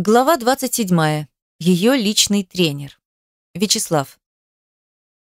Глава 27. Ее личный тренер. Вячеслав.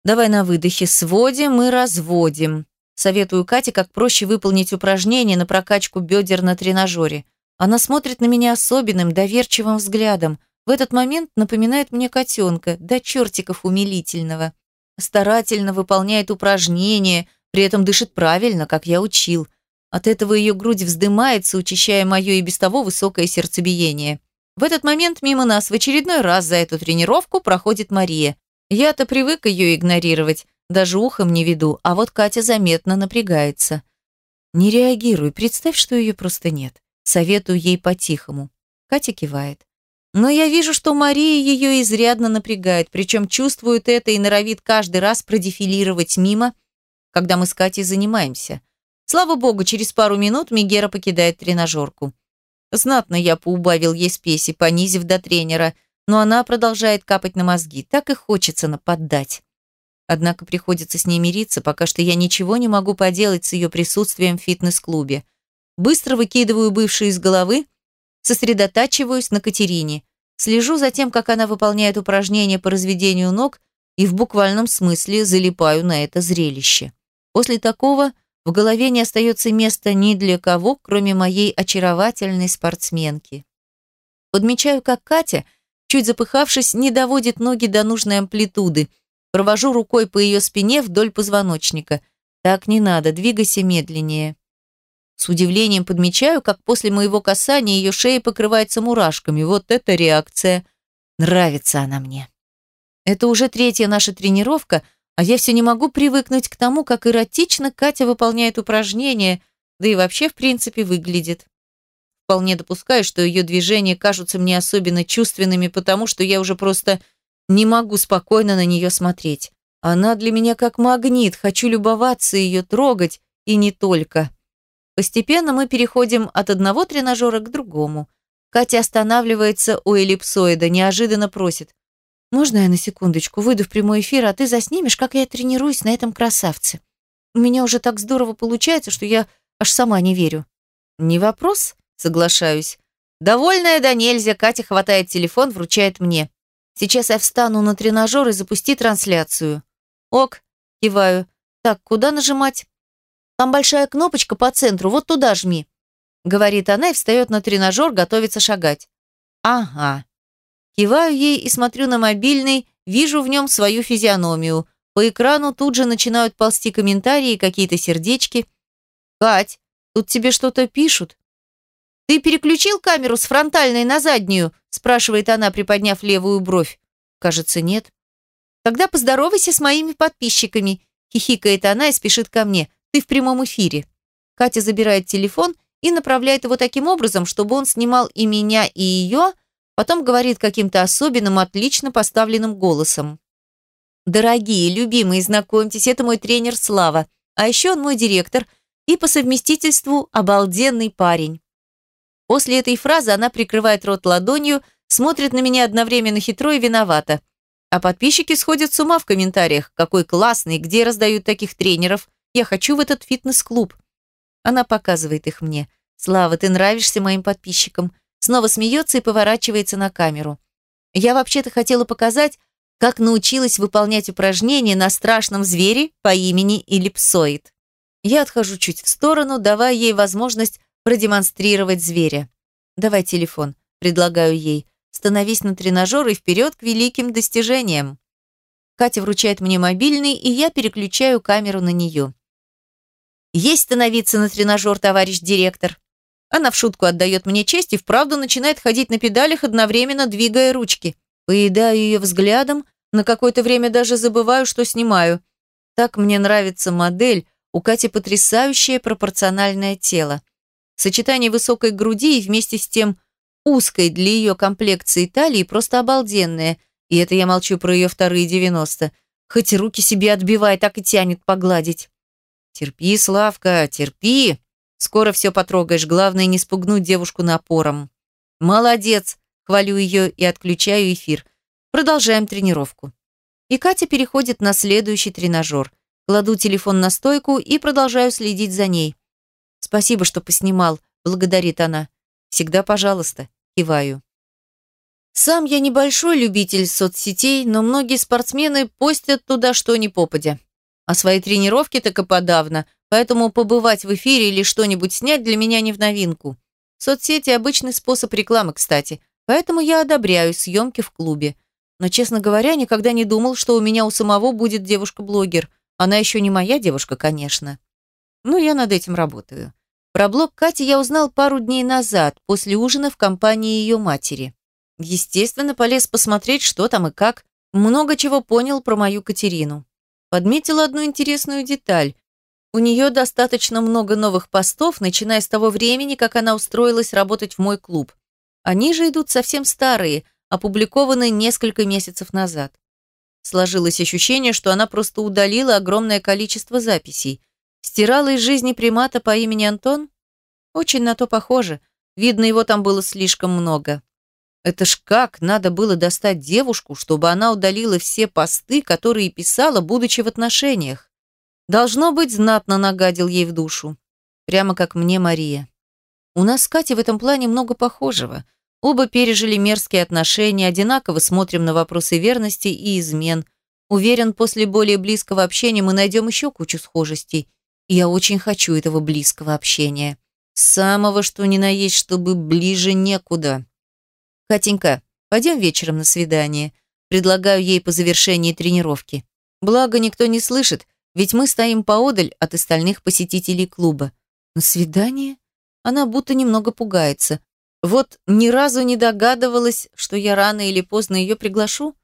Давай на выдохе. Сводим и разводим. Советую Кате, как проще выполнить упражнение на прокачку бедер на тренажере. Она смотрит на меня особенным, доверчивым взглядом. В этот момент напоминает мне котенка, до чертиков умилительного. Старательно выполняет упражнения, при этом дышит правильно, как я учил. От этого ее грудь вздымается, учащая мое и без того высокое сердцебиение. В этот момент мимо нас в очередной раз за эту тренировку проходит Мария. Я-то привык ее игнорировать, даже ухом не веду, а вот Катя заметно напрягается. Не реагируй, представь, что ее просто нет. Советую ей по-тихому. Катя кивает. Но я вижу, что Мария ее изрядно напрягает, причем чувствует это и норовит каждый раз продефилировать мимо, когда мы с Катей занимаемся. Слава богу, через пару минут Мегера покидает тренажерку. Знатно я поубавил ей спеси, понизив до тренера, но она продолжает капать на мозги. Так и хочется нападать. Однако приходится с ней мириться, пока что я ничего не могу поделать с ее присутствием в фитнес-клубе. Быстро выкидываю бывшие из головы, сосредотачиваюсь на Катерине. Слежу за тем, как она выполняет упражнения по разведению ног и в буквальном смысле залипаю на это зрелище. После такого в голове не остается места ни для кого, кроме моей очаровательной спортсменки. Подмечаю, как Катя, чуть запыхавшись, не доводит ноги до нужной амплитуды. Провожу рукой по ее спине вдоль позвоночника. Так не надо, двигайся медленнее. С удивлением подмечаю, как после моего касания ее шея покрывается мурашками. Вот это реакция. Нравится она мне. Это уже третья наша тренировка – а я все не могу привыкнуть к тому, как эротично Катя выполняет упражнения, да и вообще, в принципе, выглядит. Вполне допускаю, что ее движения кажутся мне особенно чувственными, потому что я уже просто не могу спокойно на нее смотреть. Она для меня как магнит, хочу любоваться ее, трогать, и не только. Постепенно мы переходим от одного тренажера к другому. Катя останавливается у эллипсоида, неожиданно просит. Можно я на секундочку выйду в прямой эфир, а ты заснимешь, как я тренируюсь на этом красавце? У меня уже так здорово получается, что я аж сама не верю. Не вопрос, соглашаюсь. Довольная да нельзя, Катя хватает телефон, вручает мне. Сейчас я встану на тренажер и запусти трансляцию. Ок, киваю. Так, куда нажимать? Там большая кнопочка по центру, вот туда жми. Говорит она и встает на тренажер, готовится шагать. Ага. Киваю ей и смотрю на мобильный, вижу в нем свою физиономию. По экрану тут же начинают ползти комментарии, какие-то сердечки. «Кать, тут тебе что-то пишут». «Ты переключил камеру с фронтальной на заднюю?» спрашивает она, приподняв левую бровь. «Кажется, нет». «Тогда поздоровайся с моими подписчиками», хихикает она и спешит ко мне. «Ты в прямом эфире». Катя забирает телефон и направляет его таким образом, чтобы он снимал и меня, и ее, Потом говорит каким-то особенным, отлично поставленным голосом. «Дорогие, любимые, знакомьтесь, это мой тренер Слава, а еще он мой директор и по совместительству обалденный парень». После этой фразы она прикрывает рот ладонью, смотрит на меня одновременно хитро и виновато. А подписчики сходят с ума в комментариях. Какой классный, где раздают таких тренеров. Я хочу в этот фитнес-клуб. Она показывает их мне. Слава, ты нравишься моим подписчикам. Снова смеется и поворачивается на камеру. Я вообще-то хотела показать, как научилась выполнять упражнения на страшном звере по имени эллипсоид. Я отхожу чуть в сторону, давая ей возможность продемонстрировать зверя. «Давай телефон», — предлагаю ей. «Становись на тренажер и вперед к великим достижениям». Катя вручает мне мобильный, и я переключаю камеру на нее. «Есть становиться на тренажер, товарищ директор», она в шутку отдает мне честь и вправду начинает ходить на педалях, одновременно двигая ручки. Поедаю ее взглядом, на какое-то время даже забываю, что снимаю. Так мне нравится модель, у Кати потрясающее пропорциональное тело. Сочетание высокой груди и вместе с тем узкой для ее комплекции талии просто обалденное. И это я молчу про ее вторые 90. Хоть руки себе отбивай, так и тянет погладить. «Терпи, Славка, терпи!» Скоро все потрогаешь, главное не спугнуть девушку напором. Молодец, хвалю ее и отключаю эфир. Продолжаем тренировку. И Катя переходит на следующий тренажер. Кладу телефон на стойку и продолжаю следить за ней. Спасибо, что поснимал, благодарит она. Всегда пожалуйста, киваю. Сам я небольшой любитель соцсетей, но многие спортсмены постят туда что ни попадя. А свои тренировки так и подавно, поэтому побывать в эфире или что-нибудь снять для меня не в новинку. Соцсети – обычный способ рекламы, кстати, поэтому я одобряю съемки в клубе. Но, честно говоря, никогда не думал, что у меня у самого будет девушка-блогер. Она еще не моя девушка, конечно. Но я над этим работаю. Про блог Кати я узнал пару дней назад, после ужина в компании ее матери. Естественно, полез посмотреть, что там и как. Много чего понял про мою Катерину. Подметил одну интересную деталь. У нее достаточно много новых постов, начиная с того времени, как она устроилась работать в мой клуб. Они же идут совсем старые, опубликованные несколько месяцев назад. Сложилось ощущение, что она просто удалила огромное количество записей. Стирала из жизни примата по имени Антон? Очень на то похоже. Видно, его там было слишком много. Это ж как надо было достать девушку, чтобы она удалила все посты, которые писала, будучи в отношениях. Должно быть, знатно нагадил ей в душу. Прямо как мне Мария. У нас с Катей в этом плане много похожего. Оба пережили мерзкие отношения, одинаково смотрим на вопросы верности и измен. Уверен, после более близкого общения мы найдем еще кучу схожестей – я очень хочу этого близкого общения. Самого, что ни на есть, чтобы ближе некуда. Катенька, пойдем вечером на свидание. Предлагаю ей по завершении тренировки. Благо, никто не слышит, ведь мы стоим поодаль от остальных посетителей клуба. На свидание? Она будто немного пугается. Вот ни разу не догадывалась, что я рано или поздно ее приглашу.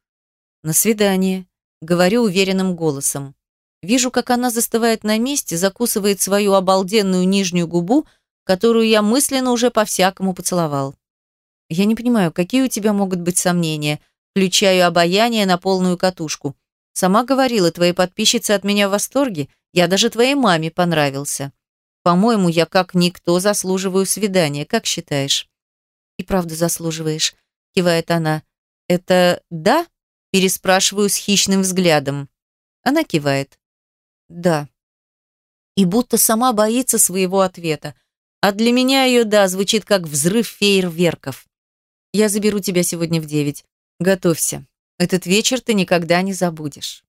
На свидание, говорю уверенным голосом. Вижу, как она застывает на месте, закусывает свою обалденную нижнюю губу, которую я мысленно уже по-всякому поцеловал. Я не понимаю, какие у тебя могут быть сомнения. Включаю обаяние на полную катушку. Сама говорила, твои подписчицы от меня в восторге. Я даже твоей маме понравился. По-моему, я как никто заслуживаю свидания. Как считаешь? И правда заслуживаешь, кивает она. Это да? Переспрашиваю с хищным взглядом. Она кивает. «Да». И будто сама боится своего ответа. А для меня ее «да» звучит как взрыв фейерверков. «Я заберу тебя сегодня в девять. Готовься. Этот вечер ты никогда не забудешь».